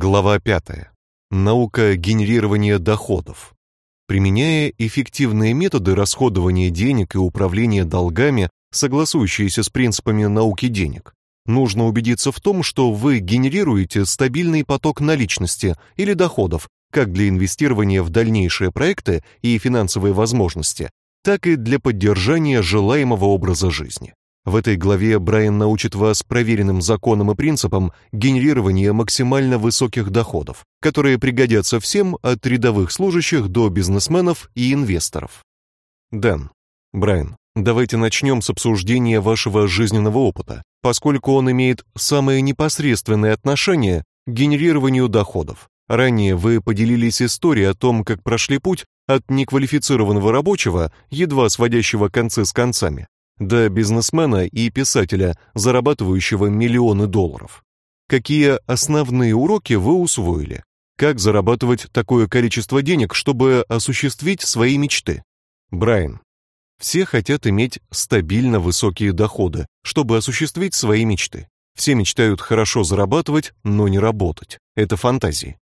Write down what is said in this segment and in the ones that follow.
Глава 5. Наука генерирования доходов. Применяя эффективные методы расходования денег и управления долгами, согласующиеся с принципами науки денег, нужно убедиться в том, что вы генерируете стабильный поток наличности или доходов, как для инвестирования в дальнейшие проекты и финансовые возможности, так и для поддержания желаемого образа жизни. В этой главе Брайан научит вас проверенным законам и принципам генерирования максимально высоких доходов, которые пригодятся всем от рядовых служащих до бизнесменов и инвесторов. Дэн, Брайан, давайте начнем с обсуждения вашего жизненного опыта, поскольку он имеет самое непосредственное отношение к генерированию доходов. Ранее вы поделились историей о том, как прошли путь от неквалифицированного рабочего, едва сводящего концы с концами, до бизнесмена и писателя, зарабатывающего миллионы долларов. Какие основные уроки вы усвоили? Как зарабатывать такое количество денег, чтобы осуществить свои мечты? Брайан. Все хотят иметь стабильно высокие доходы, чтобы осуществить свои мечты. Все мечтают хорошо зарабатывать, но не работать. Это фантазии.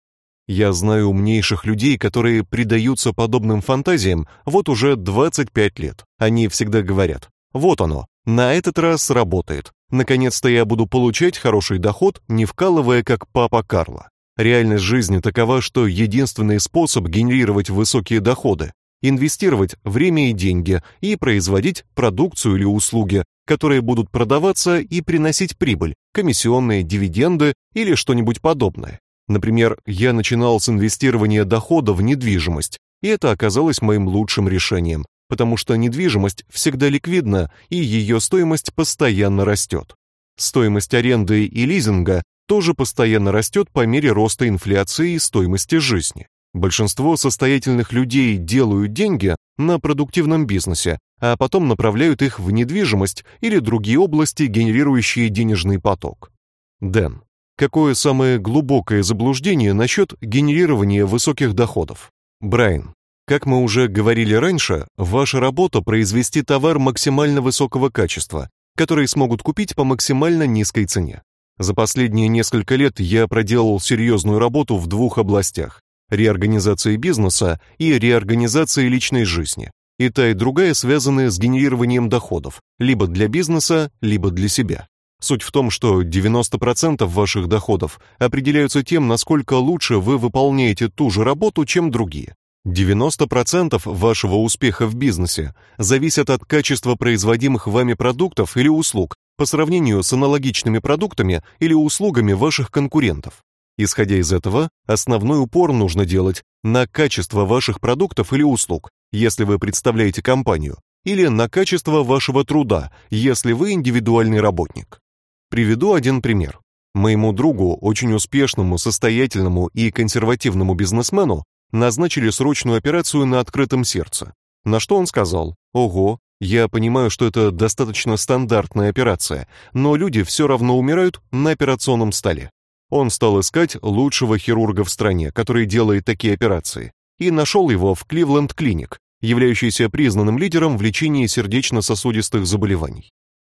Я знаю умнейших людей, которые предаются подобным фантазиям вот уже 25 лет. Они всегда говорят: вот оно, на этот раз работает. Наконец-то я буду получать хороший доход, не вкалывая как папа Карло. Реальность жизни такова, что единственный способ генерировать высокие доходы инвестировать время и деньги и производить продукцию или услуги, которые будут продаваться и приносить прибыль, комиссионные, дивиденды или что-нибудь подобное. Например, я начинал с инвестирования дохода в недвижимость, и это оказалось моим лучшим решением, потому что недвижимость всегда ликвидна, и ее стоимость постоянно растет. Стоимость аренды и лизинга тоже постоянно растет по мере роста инфляции и стоимости жизни. Большинство состоятельных людей делают деньги на продуктивном бизнесе, а потом направляют их в недвижимость или другие области, генерирующие денежный поток. Дэн, какое самое глубокое заблуждение насчет генерирования высоких доходов? Брайан, как мы уже говорили раньше, ваша работа произвести товар максимально высокого качества, который смогут купить по максимально низкой цене. За последние несколько лет я проделал серьезную работу в двух областях: реорганизации бизнеса и реорганизации личной жизни. И та и другая связаны с генерированием доходов, либо для бизнеса, либо для себя. Суть в том, что 90% ваших доходов определяются тем, насколько лучше вы выполняете ту же работу, чем другие. 90% вашего успеха в бизнесе зависят от качества производимых вами продуктов или услуг по сравнению с аналогичными продуктами или услугами ваших конкурентов. Исходя из этого, основной упор нужно делать на качество ваших продуктов или услуг, если вы представляете компанию, или на качество вашего труда, если вы индивидуальный работник. Приведу один пример. Моему другу, очень успешному, состоятельному и консервативному бизнесмену, назначили срочную операцию на открытом сердце. На что он сказал: "Ого, я понимаю, что это достаточно стандартная операция, но люди все равно умирают на операционном столе". Он стал искать лучшего хирурга в стране, который делает такие операции, и нашел его в Cleveland Clinic, являющийся признанным лидером в лечении сердечно-сосудистых заболеваний.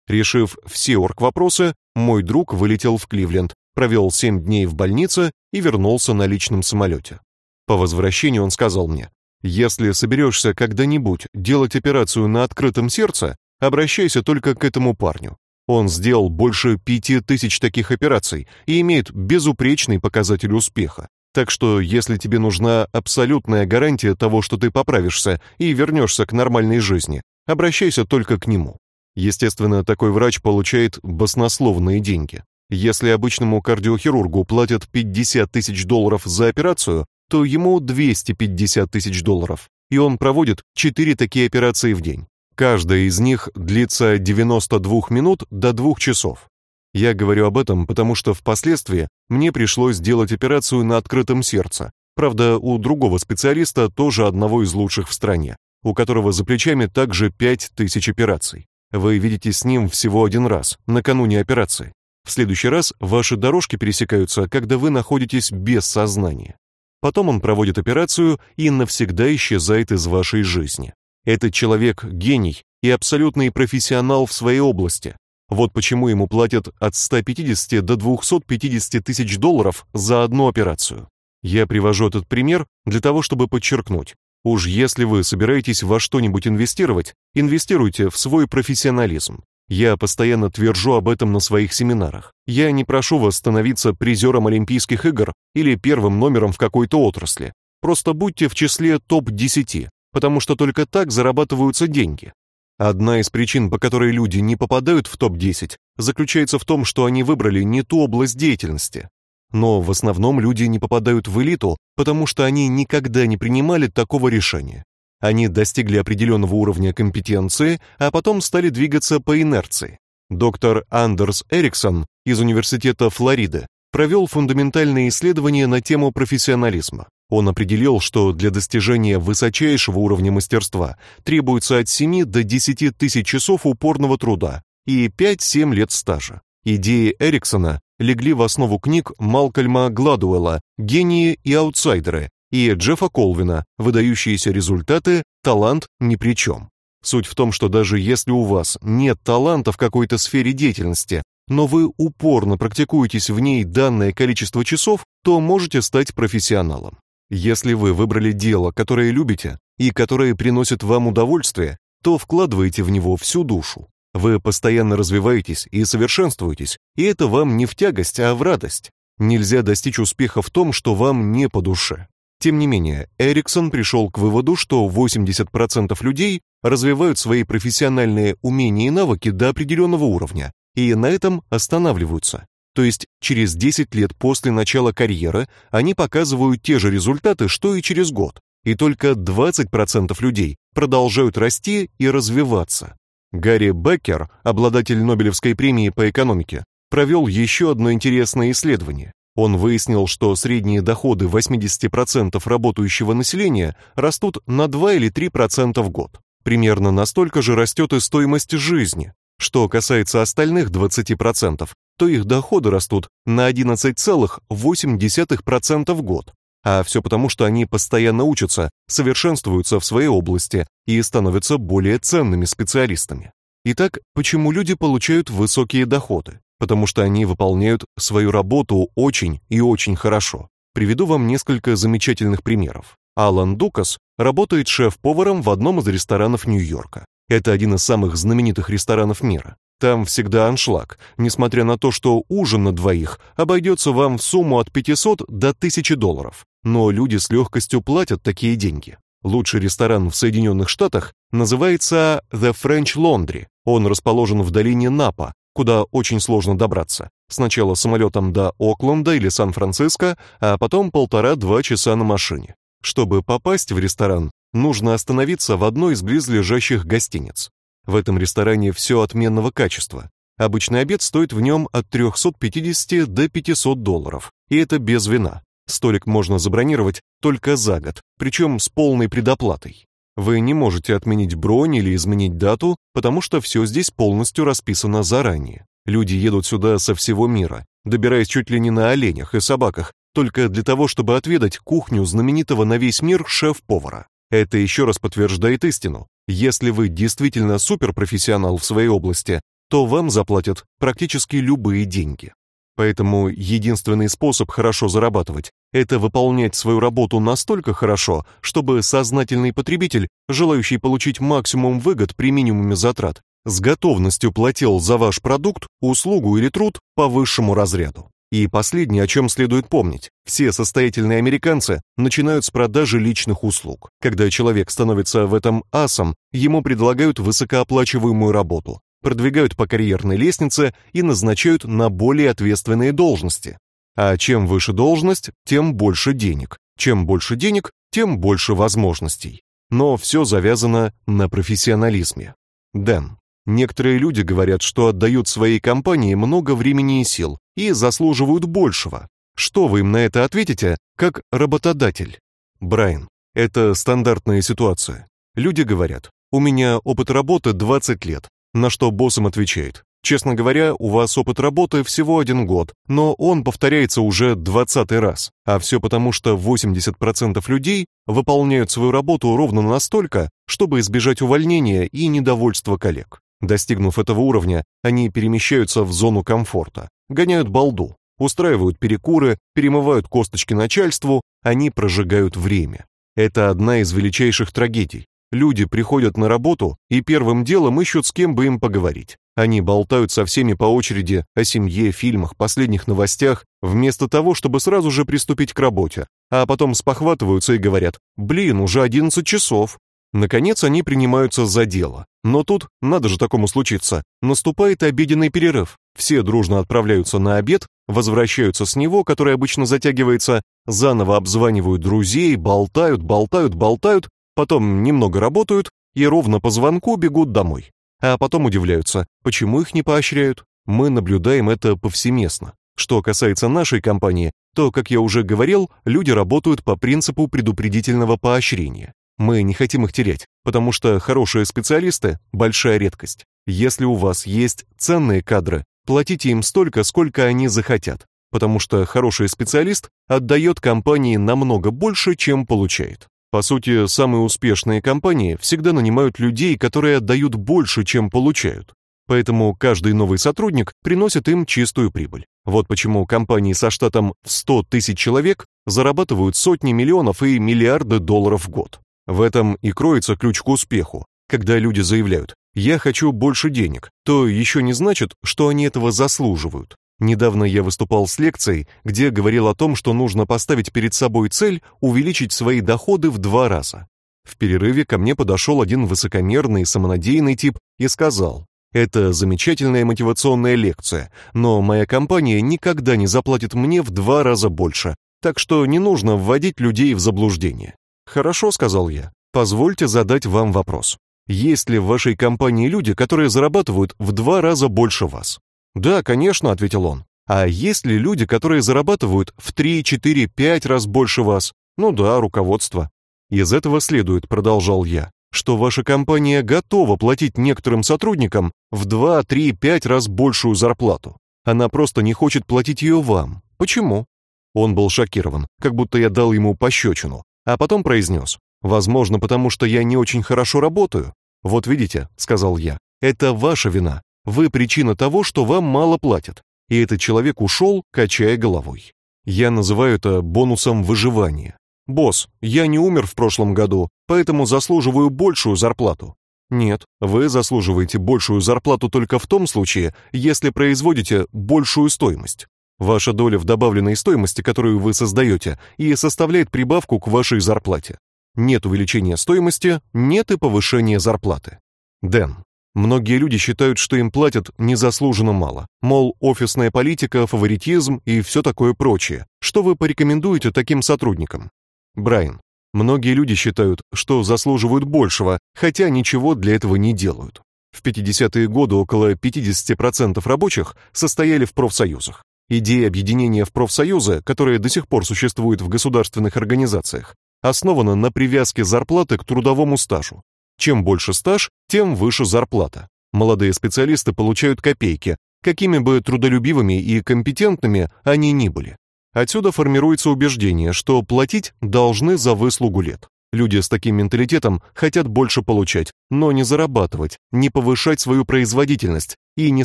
Решив все орг-вопросы, мой друг вылетел в Кливленд, провел 7 дней в больнице и вернулся на личном самолете. По возвращению он сказал мне: "Если соберешься когда-нибудь делать операцию на открытом сердце, обращайся только к этому парню. Он сделал больше пяти тысяч таких операций и имеет безупречный показатель успеха. Так что, если тебе нужна абсолютная гарантия того, что ты поправишься и вернешься к нормальной жизни, обращайся только к нему. Естественно, такой врач получает баснословные деньги. Если обычному кардиохирургу платят 50 тысяч долларов за операцию, то ему 250 тысяч долларов, и он проводит 4 такие операции в день. Каждая из них длится от 92 минут до 2 часов. Я говорю об этом, потому что впоследствии мне пришлось сделать операцию на открытом сердце. Правда, у другого специалиста, тоже одного из лучших в стране, у которого за плечами также 5000 операций. Вы видитесь с ним всего один раз, накануне операции. В следующий раз ваши дорожки пересекаются, когда вы находитесь без сознания. Потом он проводит операцию и навсегда исчезает из вашей жизни. Этот человек гений и абсолютный профессионал в своей области. Вот почему ему платят от 150 до 250 тысяч долларов за одну операцию. Я привожу этот пример для того, чтобы подчеркнуть. Уж если вы собираетесь во что-нибудь инвестировать, инвестируйте в свой профессионализм. Я постоянно твержу об этом на своих семинарах. Я не прошу вас становиться призером Олимпийских игр или первым номером в какой-то отрасли. Просто будьте в числе топ-10, потому что только так зарабатываются деньги. Одна из причин, по которой люди не попадают в топ-10, заключается в том, что они выбрали не ту область деятельности. Но в основном люди не попадают в элиту, потому что они никогда не принимали такого решения. Они достигли определенного уровня компетенции, а потом стали двигаться по инерции. Доктор Андерс Эриксон из Университета Флориды провел фундаментальные исследования на тему профессионализма. Он определил, что для достижения высочайшего уровня мастерства требуется от 7 до 10 тысяч часов упорного труда и 5-7 лет стажа. Идеи Эриксона легли в основу книг Малкольма Гладуэлла «Гении и аутсайдеры» и Джеффа Колвина «Выдающиеся результаты. Талант ни при чем». Суть в том, что даже если у вас нет таланта в какой-то сфере деятельности, но вы упорно практикуетесь в ней данное количество часов, то можете стать профессионалом. Если вы выбрали дело, которое любите и которое приносит вам удовольствие, то вкладываете в него всю душу. Вы постоянно развиваетесь и совершенствуетесь, и это вам не в тягость, а в радость. Нельзя достичь успеха в том, что вам не по душе. Тем не менее, Эриксон пришел к выводу, что 80% людей развивают свои профессиональные умения и навыки до определенного уровня, и на этом останавливаются. То есть через 10 лет после начала карьеры они показывают те же результаты, что и через год. И только 20% людей продолжают расти и развиваться. Гарри Беккер, обладатель Нобелевской премии по экономике, провел еще одно интересное исследование. Он выяснил, что средние доходы 80% работающего населения растут на 2 или 3% в год. Примерно настолько же растет и стоимость жизни. Что касается остальных 20%, то их доходы растут на 11,8% в год. А все потому, что они постоянно учатся, совершенствуются в своей области и становятся более ценными специалистами. Итак, почему люди получают высокие доходы? Потому что они выполняют свою работу очень и очень хорошо. Приведу вам несколько замечательных примеров. Алан Дукас работает шеф-поваром в одном из ресторанов Нью-Йорка. Это один из самых знаменитых ресторанов мира. Там всегда аншлаг, несмотря на то, что ужин на двоих обойдется вам в сумму от 500 до 1000 долларов. Но люди с легкостью платят такие деньги. Лучший ресторан в Соединенных Штатах называется The French Laundry. Он расположен в долине Напа, куда очень сложно добраться. Сначала самолетом до Окленда или Сан-Франциско, а потом полтора-два часа на машине. Чтобы попасть в ресторан, нужно остановиться в одной из близлежащих гостиниц. В этом ресторане все отменного качества. Обычный обед стоит в нем от 350 до 500 долларов, и это без вина. Столик можно забронировать только за год, причем с полной предоплатой. Вы не можете отменить бронь или изменить дату, потому что все здесь полностью расписано заранее. Люди едут сюда со всего мира, добираясь чуть ли не на оленях и собаках, только для того, чтобы отведать кухню знаменитого на весь мир шеф-повара. Это еще раз подтверждает истину. Если вы действительно суперпрофессионал в своей области, то вам заплатят практически любые деньги. Поэтому единственный способ хорошо зарабатывать это выполнять свою работу настолько хорошо, чтобы сознательный потребитель, желающий получить максимум выгод при минимуме затрат, с готовностью платил за ваш продукт, услугу или труд по высшему разряду. И последнее, о чем следует помнить. Все состоятельные американцы начинают с продажи личных услуг. Когда человек становится в этом асом, ему предлагают высокооплачиваемую работу, продвигают по карьерной лестнице и назначают на более ответственные должности. А чем выше должность, тем больше денег. Чем больше денег, тем больше возможностей. Но все завязано на профессионализме. Дэн. Некоторые люди говорят, что отдают своей компании много времени и сил и заслуживают большего. Что вы им на это ответите, как работодатель? Брайан, это стандартная ситуация. Люди говорят: "У меня опыт работы 20 лет". На что босс им отвечает: "Честно говоря, у вас опыт работы всего один год, но он повторяется уже двадцатый раз". А все потому, что 80% людей выполняют свою работу ровно настолько, чтобы избежать увольнения и недовольства коллег. Достигнув этого уровня, они перемещаются в зону комфорта, гоняют балду, устраивают перекуры, перемывают косточки начальству, они прожигают время. Это одна из величайших трагедий. Люди приходят на работу и первым делом ищут с кем бы им поговорить. Они болтают со всеми по очереди о семье, фильмах, последних новостях, вместо того, чтобы сразу же приступить к работе. А потом спохватываются и говорят: "Блин, уже 11 часов". Наконец они принимаются за дело. Но тут, надо же такому случиться, наступает обеденный перерыв. Все дружно отправляются на обед, возвращаются с него, который обычно затягивается, заново обзванивают друзей, болтают, болтают, болтают, потом немного работают и ровно по звонку бегут домой а потом удивляются, почему их не поощряют. Мы наблюдаем это повсеместно. Что касается нашей компании, то, как я уже говорил, люди работают по принципу предупредительного поощрения. Мы не хотим их терять, потому что хорошие специалисты большая редкость. Если у вас есть ценные кадры, платите им столько, сколько они захотят, потому что хороший специалист отдает компании намного больше, чем получает. По сути, самые успешные компании всегда нанимают людей, которые отдают больше, чем получают. Поэтому каждый новый сотрудник приносит им чистую прибыль. Вот почему компании со штатом в 100 тысяч человек зарабатывают сотни миллионов и миллиарды долларов в год. В этом и кроется ключ к успеху. Когда люди заявляют «я хочу больше денег», то еще не значит, что они этого заслуживают. Недавно я выступал с лекцией, где говорил о том, что нужно поставить перед собой цель увеличить свои доходы в два раза. В перерыве ко мне подошел один высокомерный, самонадеянный тип и сказал: "Это замечательная мотивационная лекция, но моя компания никогда не заплатит мне в два раза больше, так что не нужно вводить людей в заблуждение". "Хорошо", сказал я. "Позвольте задать вам вопрос. Есть ли в вашей компании люди, которые зарабатывают в два раза больше вас?" «Да, конечно», — ответил он. «А есть ли люди, которые зарабатывают в 3, 4, 5 раз больше вас?» «Ну да, руководство». «Из этого следует», — продолжал я, «что ваша компания готова платить некоторым сотрудникам в 2, 3, 5 раз большую зарплату. Она просто не хочет платить ее вам. Почему?» Он был шокирован, как будто я дал ему пощечину, а потом произнес, «Возможно, потому что я не очень хорошо работаю». «Вот видите», — сказал я, — «это ваша вина. Вы причина того, что вам мало платят. И этот человек ушел, качая головой. Я называю это бонусом выживания. Босс, я не умер в прошлом году, поэтому заслуживаю большую зарплату. Нет, вы заслуживаете большую зарплату только в том случае, если производите большую стоимость. Ваша доля в добавленной стоимости, которую вы создаете, и составляет прибавку к вашей зарплате. Нет увеличения стоимости, нет и повышения зарплаты. Дэн. Многие люди считают, что им платят незаслуженно мало. Мол, офисная политика, фаворитизм и все такое прочее. Что вы порекомендуете таким сотрудникам? Брайан. Многие люди считают, что заслуживают большего, хотя ничего для этого не делают. В 50-е годы около 50% рабочих состояли в профсоюзах. Идея объединения в профсоюзы, которая до сих пор существует в государственных организациях, основана на привязке зарплаты к трудовому стажу. Чем больше стаж, тем выше зарплата. Молодые специалисты получают копейки, какими бы трудолюбивыми и компетентными они ни были. Отсюда формируется убеждение, что платить должны за выслугу лет. Люди с таким менталитетом хотят больше получать, но не зарабатывать, не повышать свою производительность и не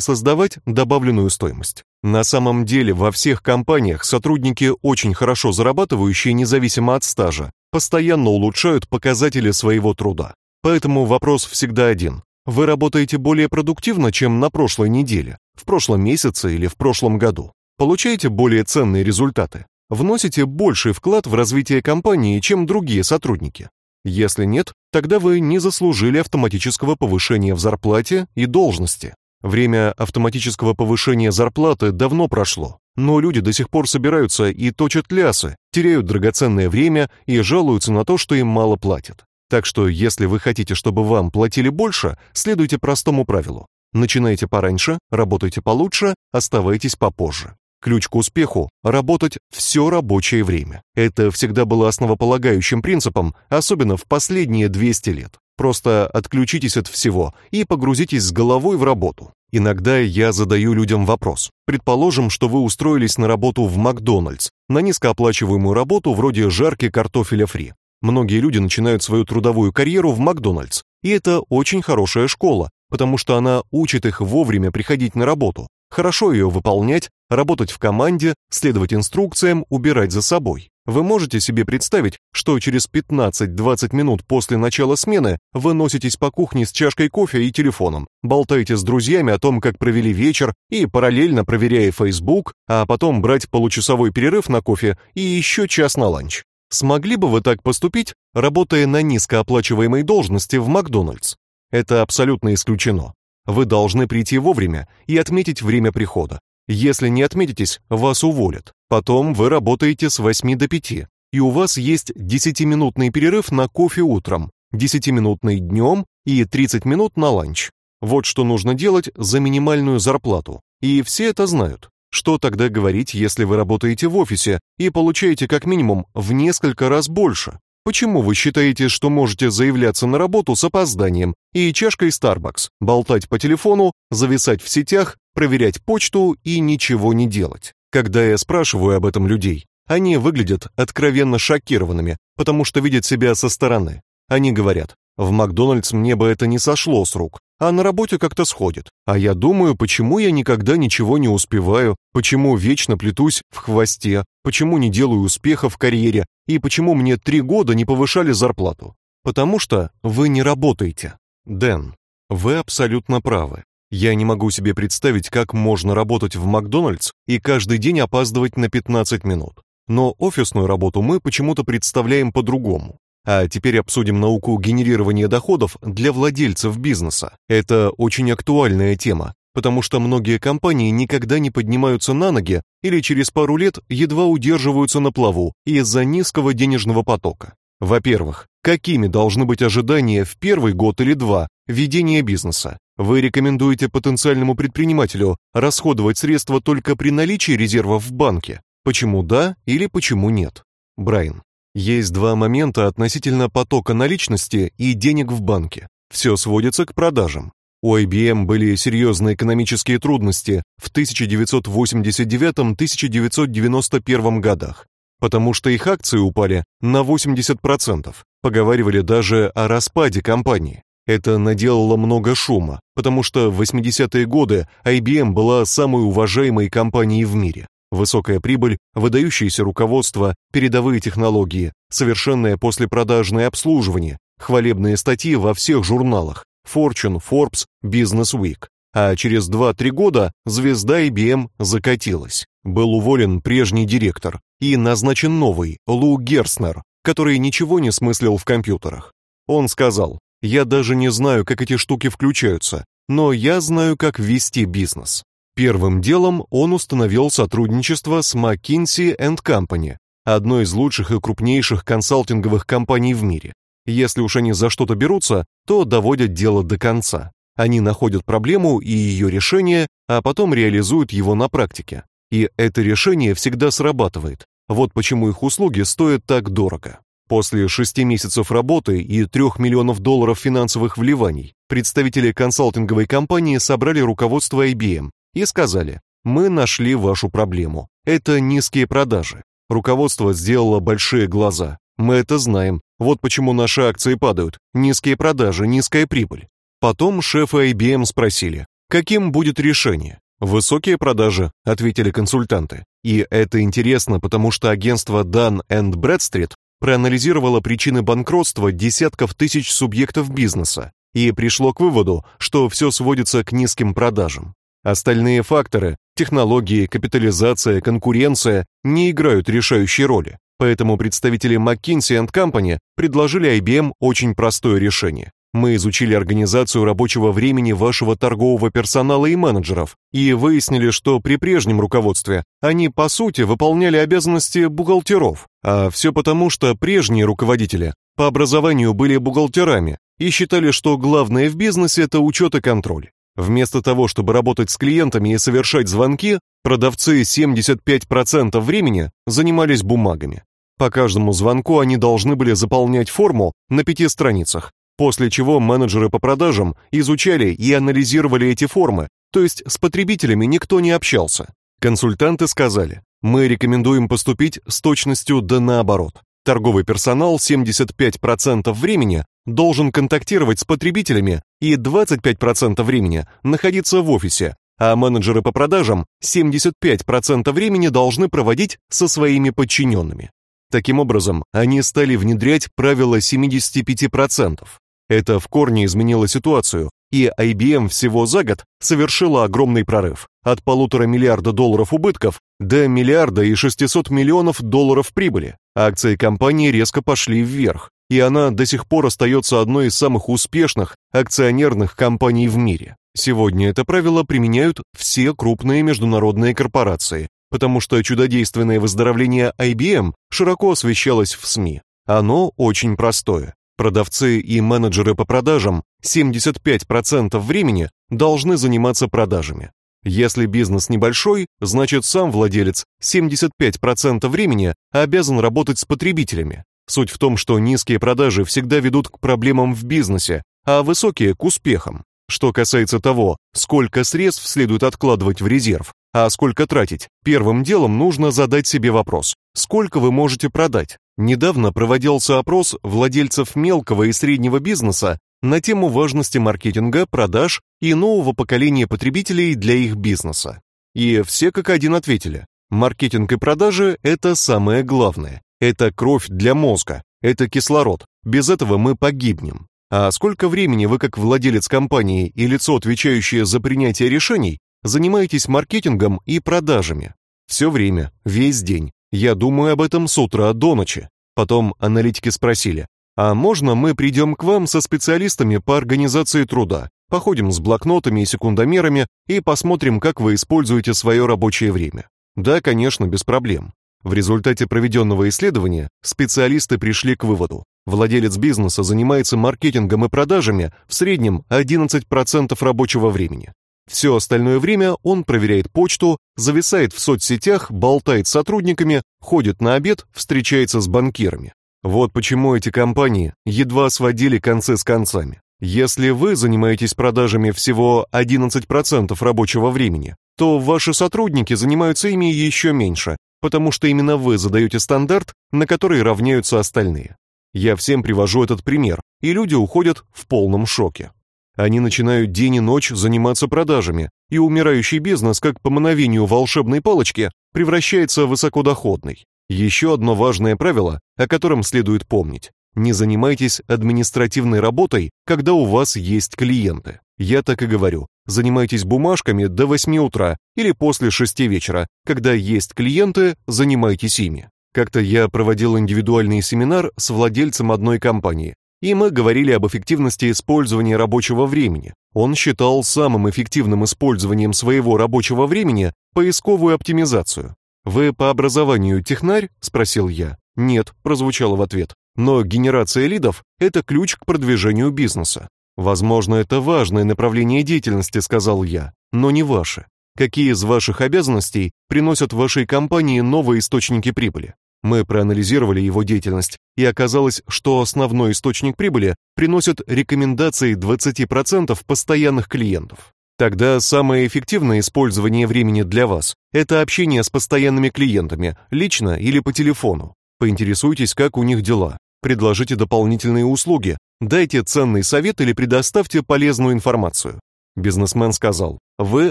создавать добавленную стоимость. На самом деле во всех компаниях сотрудники, очень хорошо зарабатывающие независимо от стажа, постоянно улучшают показатели своего труда. Поэтому вопрос всегда один. Вы работаете более продуктивно, чем на прошлой неделе, в прошлом месяце или в прошлом году? Получаете более ценные результаты? Вносите больший вклад в развитие компании, чем другие сотрудники? Если нет, тогда вы не заслужили автоматического повышения в зарплате и должности. Время автоматического повышения зарплаты давно прошло, но люди до сих пор собираются и точат лясы, теряют драгоценное время и жалуются на то, что им мало платят. Так что, если вы хотите, чтобы вам платили больше, следуйте простому правилу. Начинайте пораньше, работайте получше, оставайтесь попозже. Ключ к успеху работать все рабочее время. Это всегда было основополагающим принципом, особенно в последние 200 лет. Просто отключитесь от всего и погрузитесь с головой в работу. Иногда я задаю людям вопрос. Предположим, что вы устроились на работу в Макдональдс, на низкооплачиваемую работу вроде жарки картофеля фри. Многие люди начинают свою трудовую карьеру в Макдональдс, и это очень хорошая школа, потому что она учит их вовремя приходить на работу, хорошо ее выполнять, работать в команде, следовать инструкциям, убирать за собой. Вы можете себе представить, что через 15-20 минут после начала смены вы носитесь по кухне с чашкой кофе и телефоном, болтаете с друзьями о том, как провели вечер, и параллельно проверяя Facebook, а потом брать получасовой перерыв на кофе и еще час на ланч. Смогли бы вы так поступить, работая на низкооплачиваемой должности в Макдональдс? Это абсолютно исключено. Вы должны прийти вовремя и отметить время прихода. Если не отметитесь, вас уволят. Потом вы работаете с 8 до 5, и у вас есть 10-минутный перерыв на кофе утром, 10-минутный днем и 30 минут на ланч. Вот что нужно делать за минимальную зарплату. И все это знают. Что тогда говорить, если вы работаете в офисе и получаете как минимум в несколько раз больше? Почему вы считаете, что можете заявляться на работу с опозданием и чашкой Starbucks, болтать по телефону, зависать в сетях, проверять почту и ничего не делать? Когда я спрашиваю об этом людей, они выглядят откровенно шокированными, потому что видят себя со стороны. Они говорят: "В Макдональдс мне бы это не сошло с рук, а на работе как-то сходит. А я думаю, почему я никогда ничего не успеваю, почему вечно плетусь в хвосте, почему не делаю успеха в карьере и почему мне три года не повышали зарплату. Потому что вы не работаете. Дэн, вы абсолютно правы. Я не могу себе представить, как можно работать в Макдональдс и каждый день опаздывать на 15 минут. Но офисную работу мы почему-то представляем по-другому. А теперь обсудим науку генерирования доходов для владельцев бизнеса. Это очень актуальная тема, потому что многие компании никогда не поднимаются на ноги или через пару лет едва удерживаются на плаву из-за низкого денежного потока. Во-первых, какими должны быть ожидания в первый год или два ведения бизнеса? Вы рекомендуете потенциальному предпринимателю расходовать средства только при наличии резервов в банке? Почему да или почему нет? Брайан есть два момента относительно потока наличности и денег в банке. Все сводится к продажам. У IBM были серьезные экономические трудности в 1989-1991 годах, потому что их акции упали на 80%. Поговаривали даже о распаде компании. Это наделало много шума, потому что в 80-е годы IBM была самой уважаемой компанией в мире. Высокая прибыль, выдающееся руководство, передовые технологии, совершенное послепродажное обслуживание, хвалебные статьи во всех журналах Fortune, Forbes, Business Week. А через 2-3 года звезда IBM закатилась. Был уволен прежний директор и назначен новый, Лу Герстнер, который ничего не смыслил в компьютерах. Он сказал: "Я даже не знаю, как эти штуки включаются, но я знаю, как вести бизнес". Первым делом он установил сотрудничество с McKinsey Company, одной из лучших и крупнейших консалтинговых компаний в мире. Если уж они за что-то берутся, то доводят дело до конца. Они находят проблему и ее решение, а потом реализуют его на практике. И это решение всегда срабатывает. Вот почему их услуги стоят так дорого. После шести месяцев работы и трех миллионов долларов финансовых вливаний представители консалтинговой компании собрали руководство IBM и сказали: "Мы нашли вашу проблему. Это низкие продажи". Руководство сделало большие глаза. Мы это знаем. Вот почему наши акции падают. Низкие продажи, низкая прибыль. Потом шефы IBM спросили: "Каким будет решение?" Высокие продажи, ответили консультанты. И это интересно, потому что агентство Dun Bradstreet проанализировало причины банкротства десятков тысяч субъектов бизнеса и пришло к выводу, что все сводится к низким продажам. Остальные факторы технологии, капитализация, конкуренция не играют решающей роли. Поэтому представители McKinsey Company предложили IBM очень простое решение. Мы изучили организацию рабочего времени вашего торгового персонала и менеджеров и выяснили, что при прежнем руководстве они по сути выполняли обязанности бухгалтеров, а все потому, что прежние руководители по образованию были бухгалтерами и считали, что главное в бизнесе это учет и контроль. Вместо того, чтобы работать с клиентами и совершать звонки, продавцы 75% времени занимались бумагами. По каждому звонку они должны были заполнять форму на пяти страницах, после чего менеджеры по продажам изучали и анализировали эти формы, то есть с потребителями никто не общался. Консультанты сказали: "Мы рекомендуем поступить с точностью да наоборот. Торговый персонал 75% времени должен контактировать с потребителями и 25% времени находиться в офисе, а менеджеры по продажам 75% времени должны проводить со своими подчиненными. Таким образом, они стали внедрять правило 75%. Это в корне изменило ситуацию, и IBM всего за год совершила огромный прорыв от полутора миллиарда долларов убытков до миллиарда и 600 миллионов долларов прибыли. Акции компании резко пошли вверх, и она до сих пор остается одной из самых успешных акционерных компаний в мире. Сегодня это правило применяют все крупные международные корпорации, потому что чудодейственное выздоровление IBM широко освещалось в СМИ. Оно очень простое. Продавцы и менеджеры по продажам 75% времени должны заниматься продажами. Если бизнес небольшой, значит сам владелец 75% времени обязан работать с потребителями. Суть в том, что низкие продажи всегда ведут к проблемам в бизнесе, а высокие к успехам. Что касается того, сколько средств следует откладывать в резерв, а сколько тратить, первым делом нужно задать себе вопрос: сколько вы можете продать? Недавно проводился опрос владельцев мелкого и среднего бизнеса на тему важности маркетинга, продаж и нового поколения потребителей для их бизнеса. И все как один ответили: маркетинг и продажи это самое главное. Это кровь для мозга, это кислород. Без этого мы погибнем. А сколько времени вы как владелец компании и лицо, отвечающее за принятие решений, занимаетесь маркетингом и продажами? Все время, весь день. Я думаю об этом с утра до ночи. Потом аналитики спросили: "А можно мы придем к вам со специалистами по организации труда? Походим с блокнотами и секундомерами и посмотрим, как вы используете свое рабочее время?" Да, конечно, без проблем. В результате проведенного исследования специалисты пришли к выводу: владелец бизнеса занимается маркетингом и продажами в среднем 11% рабочего времени. Все остальное время он проверяет почту, зависает в соцсетях, болтает с сотрудниками, ходит на обед, встречается с банкирами. Вот почему эти компании едва сводили концы с концами. Если вы занимаетесь продажами всего 11% рабочего времени, то ваши сотрудники занимаются ими еще меньше, потому что именно вы задаете стандарт, на который равняются остальные. Я всем привожу этот пример, и люди уходят в полном шоке. Они начинают день и ночь заниматься продажами, и умирающий бизнес, как по мановению волшебной палочки, превращается в высокодоходный. Еще одно важное правило, о котором следует помнить: не занимайтесь административной работой, когда у вас есть клиенты. Я так и говорю: занимайтесь бумажками до 8 утра или после 6 вечера. Когда есть клиенты, занимайтесь ими. Как-то я проводил индивидуальный семинар с владельцем одной компании и мы говорили об эффективности использования рабочего времени. Он считал самым эффективным использованием своего рабочего времени поисковую оптимизацию. Вы по образованию технарь? спросил я. Нет, прозвучало в ответ. Но генерация лидов это ключ к продвижению бизнеса. Возможно, это важное направление деятельности, сказал я, но не ваше. Какие из ваших обязанностей приносят вашей компании новые источники прибыли? Мы проанализировали его деятельность, и оказалось, что основной источник прибыли приносит рекомендации 20% постоянных клиентов. Тогда самое эффективное использование времени для вас это общение с постоянными клиентами, лично или по телефону. Поинтересуйтесь, как у них дела. Предложите дополнительные услуги, дайте ценный совет или предоставьте полезную информацию. Бизнесмен сказал: "Вы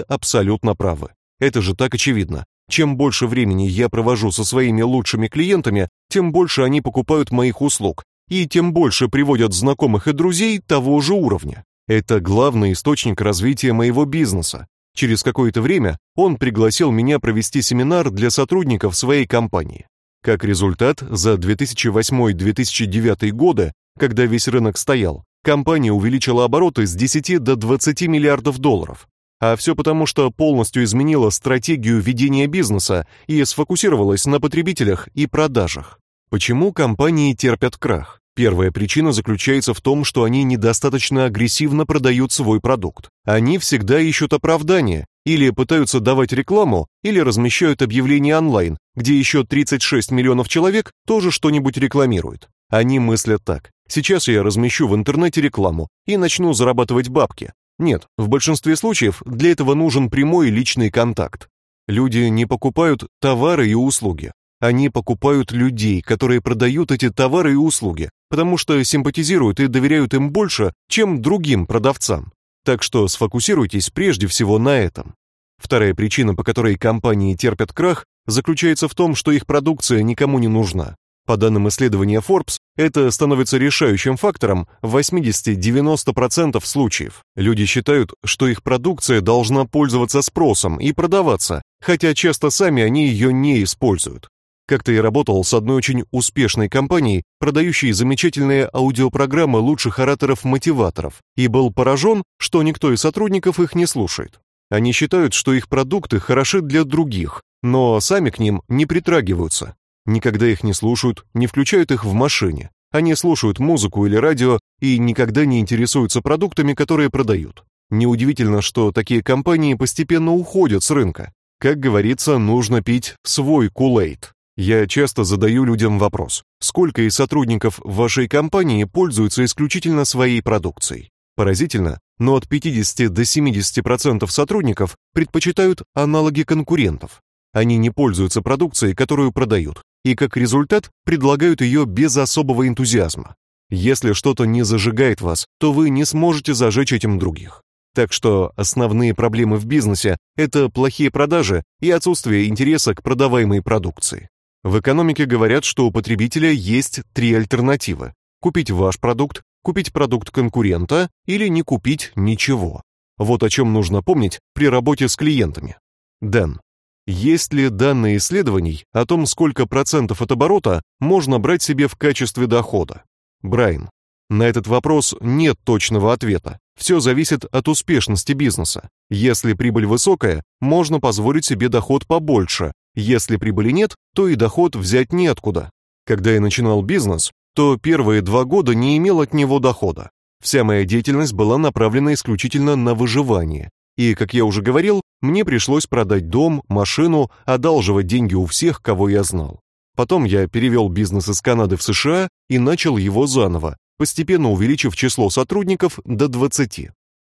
абсолютно правы. Это же так очевидно. Чем больше времени я провожу со своими лучшими клиентами, тем больше они покупают моих услуг, и тем больше приводят знакомых и друзей того же уровня. Это главный источник развития моего бизнеса. Через какое-то время он пригласил меня провести семинар для сотрудников своей компании. Как результат, за 2008-2009 годы, когда весь рынок стоял, компания увеличила обороты с 10 до 20 миллиардов долларов. А все потому, что полностью изменила стратегию ведения бизнеса и сфокусировалась на потребителях и продажах. Почему компании терпят крах? Первая причина заключается в том, что они недостаточно агрессивно продают свой продукт. Они всегда ищут оправдания, или пытаются давать рекламу, или размещают объявления онлайн, где еще 36 миллионов человек тоже что-нибудь рекламируют. Они мыслят так: сейчас я размещу в интернете рекламу и начну зарабатывать бабки, нет, в большинстве случаев для этого нужен прямой личный контакт. Люди не покупают товары и услуги. Они покупают людей, которые продают эти товары и услуги, потому что симпатизируют и доверяют им больше, чем другим продавцам. Так что сфокусируйтесь прежде всего на этом. Вторая причина, по которой компании терпят крах, заключается в том, что их продукция никому не нужна. По данным исследования Forbes, это становится решающим фактором в 80-90% случаев. Люди считают, что их продукция должна пользоваться спросом и продаваться, хотя часто сами они ее не используют. Как-то я работал с одной очень успешной компанией, продающей замечательные аудиопрограммы лучших ораторов-мотиваторов, и был поражен, что никто из сотрудников их не слушает. Они считают, что их продукты хороши для других, но сами к ним не притрагиваются. Никогда их не слушают, не включают их в машине. Они слушают музыку или радио и никогда не интересуются продуктами, которые продают. Неудивительно, что такие компании постепенно уходят с рынка. Как говорится, нужно пить свой кулейт. Я часто задаю людям вопрос: сколько из сотрудников вашей компании пользуются исключительно своей продукцией? Поразительно, но от 50 до 70% сотрудников предпочитают аналоги конкурентов. Они не пользуются продукцией, которую продают, и как результат предлагают ее без особого энтузиазма. Если что-то не зажигает вас, то вы не сможете зажечь этим других. Так что основные проблемы в бизнесе это плохие продажи и отсутствие интереса к продаваемой продукции. В экономике говорят, что у потребителя есть три альтернативы: купить ваш продукт, купить продукт конкурента или не купить ничего. Вот о чем нужно помнить при работе с клиентами. Дэн, есть ли данные исследований о том, сколько процентов от оборота можно брать себе в качестве дохода? Брайан. На этот вопрос нет точного ответа. Все зависит от успешности бизнеса. Если прибыль высокая, можно позволить себе доход побольше. Если прибыли нет, то и доход взять неоткуда. Когда я начинал бизнес, то первые два года не имел от него дохода. Вся моя деятельность была направлена исключительно на выживание. И, как я уже говорил, мне пришлось продать дом, машину, одалживать деньги у всех, кого я знал. Потом я перевел бизнес из Канады в США и начал его заново, постепенно увеличив число сотрудников до 20.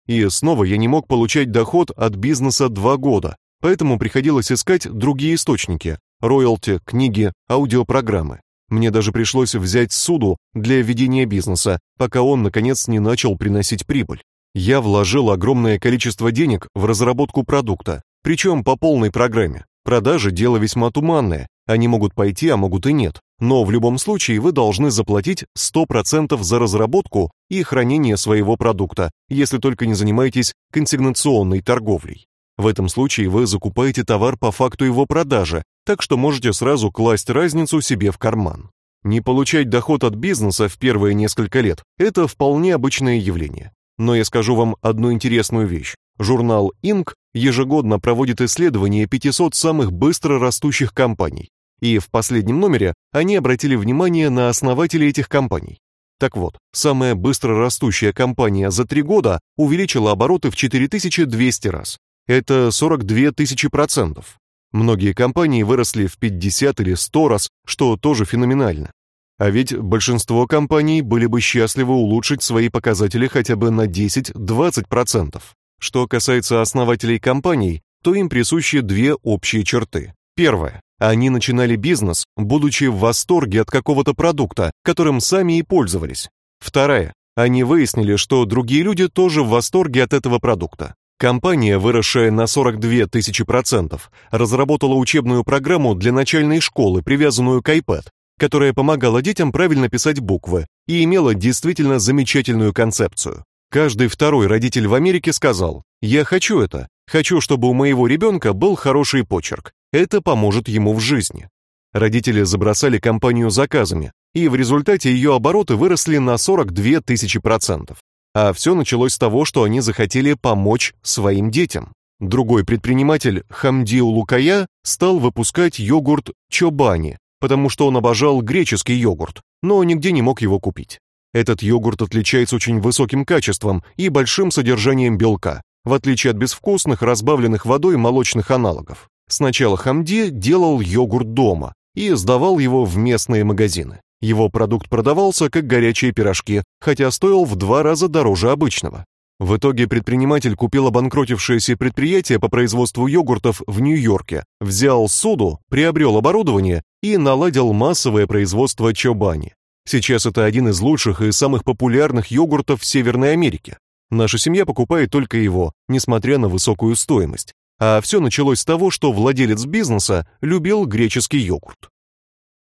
И снова я не мог получать доход от бизнеса два года, поэтому приходилось искать другие источники: роялти, книги, аудиопрограммы. Мне даже пришлось взять суду для ведения бизнеса, пока он наконец не начал приносить прибыль. Я вложил огромное количество денег в разработку продукта, причем по полной программе. Продажи дело весьма туманное, они могут пойти, а могут и нет. Но в любом случае вы должны заплатить 100% за разработку и хранение своего продукта, если только не занимаетесь консигнационной торговлей. В этом случае вы закупаете товар по факту его продажи, так что можете сразу класть разницу себе в карман. Не получать доход от бизнеса в первые несколько лет это вполне обычное явление. Но я скажу вам одну интересную вещь. Журнал Inc. ежегодно проводит исследование 500 самых быстро растущих компаний. И в последнем номере они обратили внимание на основателей этих компаний. Так вот, самая быстро растущая компания за три года увеличила обороты в 4200 раз. Это 42 тысячи процентов. Многие компании выросли в 50 или 100 раз, что тоже феноменально. А ведь большинство компаний были бы счастливы улучшить свои показатели хотя бы на 10-20%. Что касается основателей компаний, то им присущи две общие черты. Первое. Они начинали бизнес, будучи в восторге от какого-то продукта, которым сами и пользовались. Второе. Они выяснили, что другие люди тоже в восторге от этого продукта. Компания, выросшая на 42 тысячи процентов, разработала учебную программу для начальной школы, привязанную к iPad, которая помогала детям правильно писать буквы и имела действительно замечательную концепцию. Каждый второй родитель в Америке сказал: "Я хочу это. Хочу, чтобы у моего ребенка был хороший почерк. Это поможет ему в жизни". Родители забросали компанию заказами, и в результате ее обороты выросли на 42 тысячи процентов. А все началось с того, что они захотели помочь своим детям. Другой предприниматель, Хамди Лукая, стал выпускать йогурт Чобани, потому что он обожал греческий йогурт, но нигде не мог его купить. Этот йогурт отличается очень высоким качеством и большим содержанием белка, в отличие от безвкусных, разбавленных водой молочных аналогов. Сначала Хамди делал йогурт дома и сдавал его в местные магазины. Его продукт продавался как горячие пирожки, хотя стоил в два раза дороже обычного. В итоге предприниматель купил обанкротившееся предприятие по производству йогуртов в Нью-Йорке, взял суду, приобрел оборудование и наладил массовое производство чобани. Сейчас это один из лучших и самых популярных йогуртов в Северной Америке. Наша семья покупает только его, несмотря на высокую стоимость. А все началось с того, что владелец бизнеса любил греческий йогурт.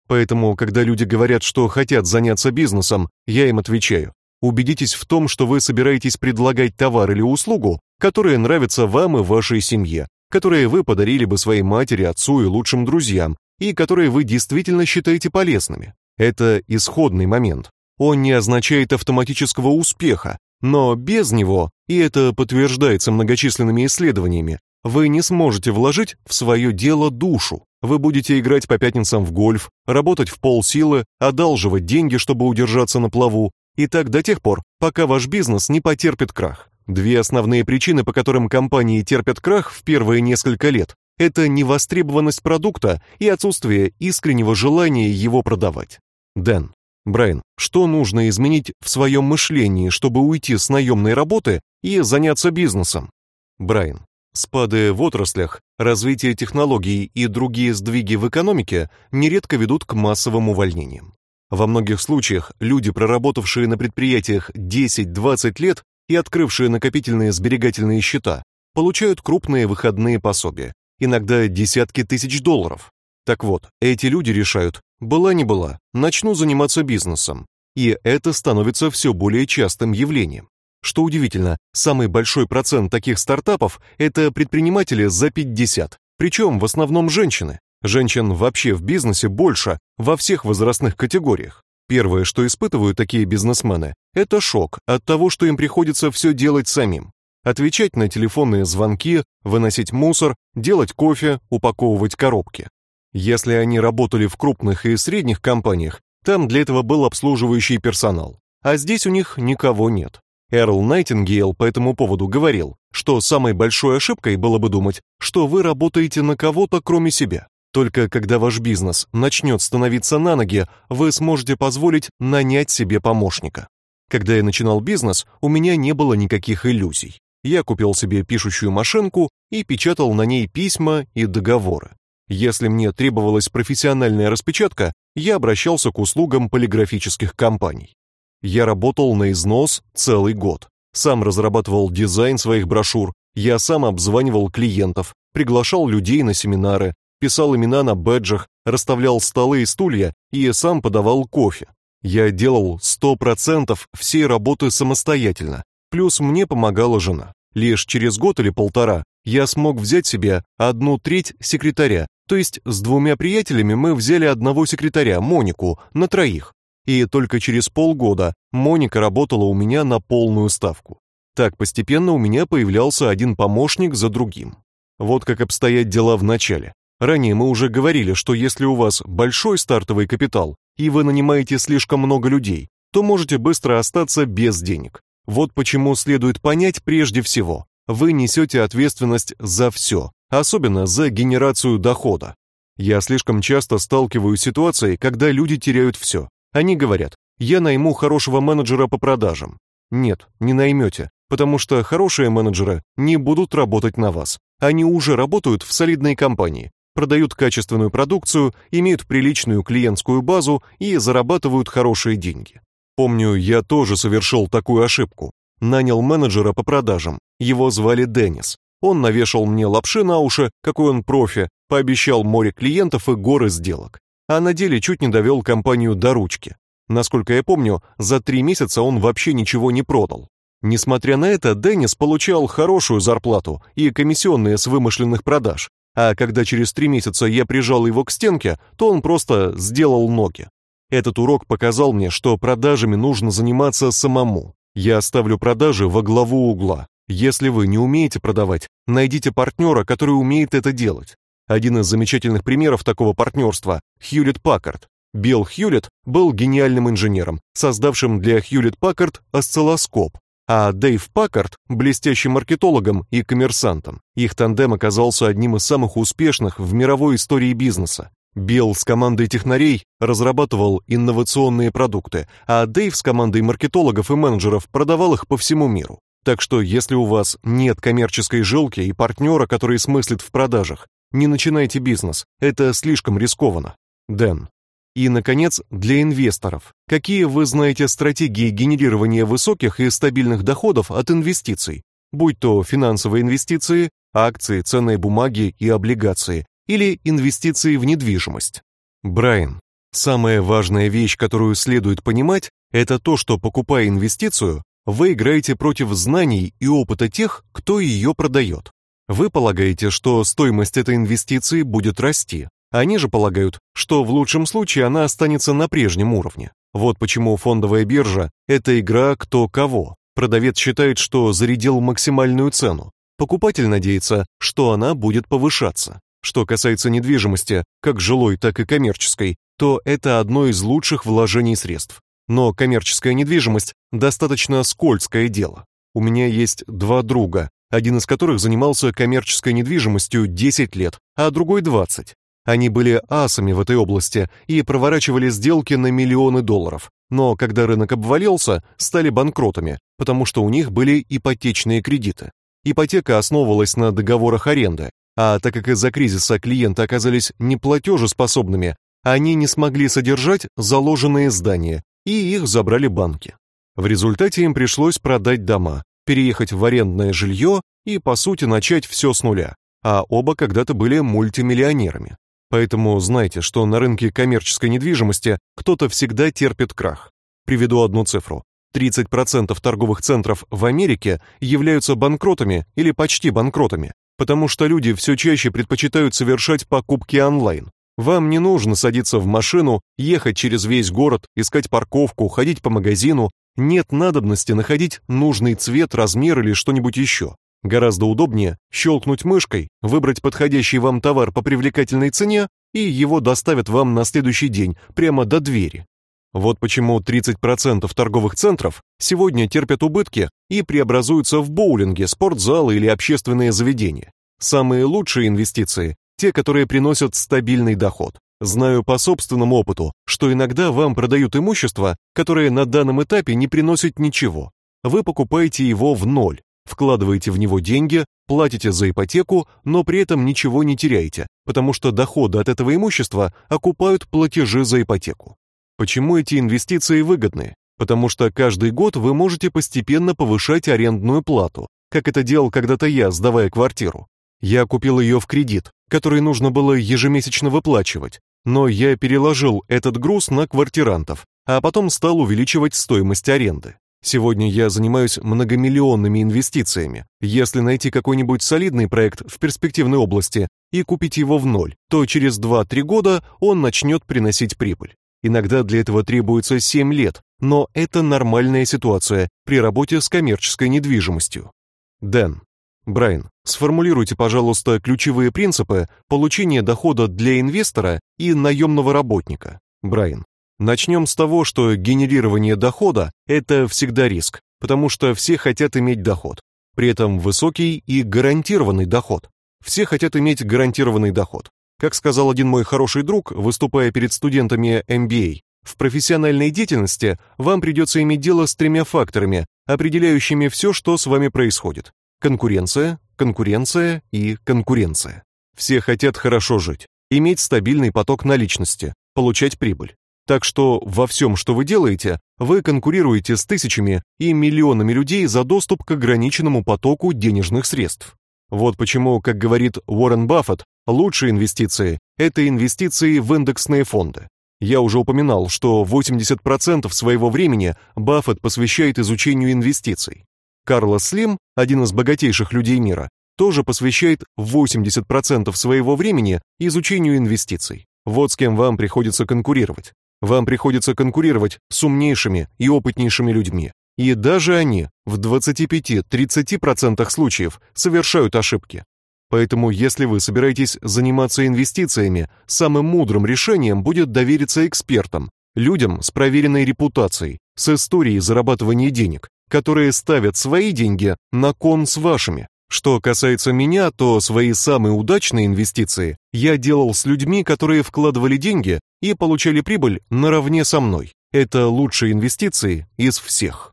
Поэтому, когда люди говорят, что хотят заняться бизнесом, я им отвечаю: Убедитесь в том, что вы собираетесь предлагать товар или услугу, которые нравятся вам и вашей семье, которые вы подарили бы своей матери, отцу и лучшим друзьям, и которые вы действительно считаете полезными. Это исходный момент. Он не означает автоматического успеха, но без него, и это подтверждается многочисленными исследованиями, вы не сможете вложить в свое дело душу. Вы будете играть по пятницам в гольф, работать в полсилы, одалживать деньги, чтобы удержаться на плаву, и так до тех пор, пока ваш бизнес не потерпит крах. Две основные причины, по которым компании терпят крах в первые несколько лет, это невостребованность продукта и отсутствие искреннего желания его продавать. Дэн, Брайан, что нужно изменить в своем мышлении, чтобы уйти с наемной работы и заняться бизнесом? Брайан, спады в отраслях, развитие технологий и другие сдвиги в экономике нередко ведут к массовым увольнениям. Во многих случаях люди, проработавшие на предприятиях 10-20 лет и открывшие накопительные сберегательные счета, получают крупные выходные пособия, иногда десятки тысяч долларов. Так вот, эти люди решают: была не была, начну заниматься бизнесом. И это становится все более частым явлением. Что удивительно, самый большой процент таких стартапов это предприниматели за 50, причем в основном женщины. Женщин вообще в бизнесе больше во всех возрастных категориях. Первое, что испытывают такие бизнесмены, это шок от того, что им приходится все делать самим. Отвечать на телефонные звонки, выносить мусор, делать кофе, упаковывать коробки. Если они работали в крупных и средних компаниях, там для этого был обслуживающий персонал, а здесь у них никого нет. Эрл Найтингейл по этому поводу говорил, что самой большой ошибкой было бы думать, что вы работаете на кого-то кроме себя. Только когда ваш бизнес начнет становиться на ноги, вы сможете позволить нанять себе помощника. Когда я начинал бизнес, у меня не было никаких иллюзий. Я купил себе пишущую машинку и печатал на ней письма и договоры. Если мне требовалась профессиональная распечатка, я обращался к услугам полиграфических компаний. Я работал на износ целый год. Сам разрабатывал дизайн своих брошюр, я сам обзванивал клиентов, приглашал людей на семинары, писал имена на бэджах, расставлял столы и стулья и сам подавал кофе. Я делал 100% всей работы самостоятельно, плюс мне помогала жена. Лишь через год или полтора я смог взять себе одну треть секретаря, то есть с двумя приятелями мы взяли одного секретаря, Монику, на троих. И только через полгода Моника работала у меня на полную ставку. Так постепенно у меня появлялся один помощник за другим. Вот как обстоят дела в начале. Ранее мы уже говорили, что если у вас большой стартовый капитал и вы нанимаете слишком много людей, то можете быстро остаться без денег. Вот почему следует понять прежде всего, вы несете ответственность за все, особенно за генерацию дохода. Я слишком часто сталкиваюсь с ситуацией, когда люди теряют все. Они говорят: "Я найму хорошего менеджера по продажам". Нет, не наймете, потому что хорошие менеджеры не будут работать на вас. Они уже работают в солидной компании, продают качественную продукцию, имеют приличную клиентскую базу и зарабатывают хорошие деньги. Помню, я тоже совершил такую ошибку. Нанял менеджера по продажам. Его звали Денис. Он навешал мне лапши на уши, какой он профи, пообещал море клиентов и горы сделок. А на деле чуть не довел компанию до ручки. Насколько я помню, за три месяца он вообще ничего не продал. Несмотря на это, Денис получал хорошую зарплату и комиссионные с вымышленных продаж, а когда через три месяца я прижал его к стенке, то он просто сделал ноги. Этот урок показал мне, что продажами нужно заниматься самому. Я оставлю продажи во главу угла. Если вы не умеете продавать, найдите партнера, который умеет это делать. Один из замечательных примеров такого партнерства – Хьюлетт Паккард. Билл Хьюлетт был гениальным инженером, создавшим для Хьюлетт Паккард осциллоскоп, а Дэйв Паккард блестящим маркетологом и коммерсантом. Их тандем оказался одним из самых успешных в мировой истории бизнеса. Билл с командой технарей разрабатывал инновационные продукты, а Дэйв с командой маркетологов и менеджеров продавал их по всему миру. Так что если у вас нет коммерческой жилки и партнера, который смыслит в продажах, не начинайте бизнес. Это слишком рискованно. Дэн. И наконец, для инвесторов. Какие вы знаете стратегии генерирования высоких и стабильных доходов от инвестиций? Будь то финансовые инвестиции, акции, ценные бумаги и облигации или инвестиции в недвижимость. Брайан, самая важная вещь, которую следует понимать, это то, что покупая инвестицию, вы играете против знаний и опыта тех, кто ее продает. Вы полагаете, что стоимость этой инвестиции будет расти. Они же полагают, что в лучшем случае она останется на прежнем уровне. Вот почему фондовая биржа это игра кто кого. Продавец считает, что зарядил максимальную цену. Покупатель надеется, что она будет повышаться. Что касается недвижимости, как жилой, так и коммерческой, то это одно из лучших вложений средств. Но коммерческая недвижимость достаточно скользкое дело. У меня есть два друга, один из которых занимался коммерческой недвижимостью 10 лет, а другой 20. Они были асами в этой области и проворачивали сделки на миллионы долларов. Но когда рынок обвалился, стали банкротами, потому что у них были ипотечные кредиты. Ипотека основывалась на договорах аренды, а так как из-за кризиса клиенты оказались неплатежеспособными, они не смогли содержать заложенные здания, и их забрали банки. В результате им пришлось продать дома, переехать в арендное жилье и по сути начать все с нуля. А оба когда-то были мультимиллионерами. Поэтому знайте, что на рынке коммерческой недвижимости кто-то всегда терпит крах. Приведу одну цифру. 30% торговых центров в Америке являются банкротами или почти банкротами, потому что люди все чаще предпочитают совершать покупки онлайн. Вам не нужно садиться в машину, ехать через весь город, искать парковку, ходить по магазину. Нет надобности находить нужный цвет, размер или что-нибудь еще. Гораздо удобнее щелкнуть мышкой, выбрать подходящий вам товар по привлекательной цене, и его доставят вам на следующий день прямо до двери. Вот почему 30% торговых центров сегодня терпят убытки и преобразуются в боулинги, спортзалы или общественные заведения. Самые лучшие инвестиции те, которые приносят стабильный доход. Знаю по собственному опыту, что иногда вам продают имущество, которое на данном этапе не приносит ничего. Вы покупаете его в ноль, вкладываете в него деньги, платите за ипотеку, но при этом ничего не теряете, потому что доходы от этого имущества окупают платежи за ипотеку. Почему эти инвестиции выгодны? Потому что каждый год вы можете постепенно повышать арендную плату, как это делал когда-то я, сдавая квартиру. Я купил ее в кредит, который нужно было ежемесячно выплачивать, но я переложил этот груз на квартирантов, а потом стал увеличивать стоимость аренды. Сегодня я занимаюсь многомиллионными инвестициями. Если найти какой-нибудь солидный проект в перспективной области и купить его в ноль, то через 2-3 года он начнет приносить прибыль. Иногда для этого требуется 7 лет, но это нормальная ситуация при работе с коммерческой недвижимостью. Дэн. Брайан, сформулируйте, пожалуйста, ключевые принципы получения дохода для инвестора и наемного работника. Брайан. Начнем с того, что генерирование дохода это всегда риск, потому что все хотят иметь доход. При этом высокий и гарантированный доход. Все хотят иметь гарантированный доход. Как сказал один мой хороший друг, выступая перед студентами MBA, в профессиональной деятельности вам придется иметь дело с тремя факторами, определяющими все, что с вами происходит. Конкуренция, конкуренция и конкуренция. Все хотят хорошо жить, иметь стабильный поток наличности, получать прибыль. Так что во всем, что вы делаете, вы конкурируете с тысячами и миллионами людей за доступ к ограниченному потоку денежных средств. Вот почему, как говорит Уоррен Баффет, лучшие инвестиции это инвестиции в индексные фонды. Я уже упоминал, что 80% своего времени Баффет посвящает изучению инвестиций. Карлос Слим, один из богатейших людей мира, тоже посвящает 80% своего времени изучению инвестиций. Вот с кем вам приходится конкурировать. Вам приходится конкурировать с умнейшими и опытнейшими людьми, и даже они в 25-30% случаев совершают ошибки. Поэтому, если вы собираетесь заниматься инвестициями, самым мудрым решением будет довериться экспертам, людям с проверенной репутацией, с историей зарабатывания денег, которые ставят свои деньги на кон с вашими. Что касается меня, то свои самые удачные инвестиции я делал с людьми, которые вкладывали деньги и получали прибыль наравне со мной. Это лучшие инвестиции из всех.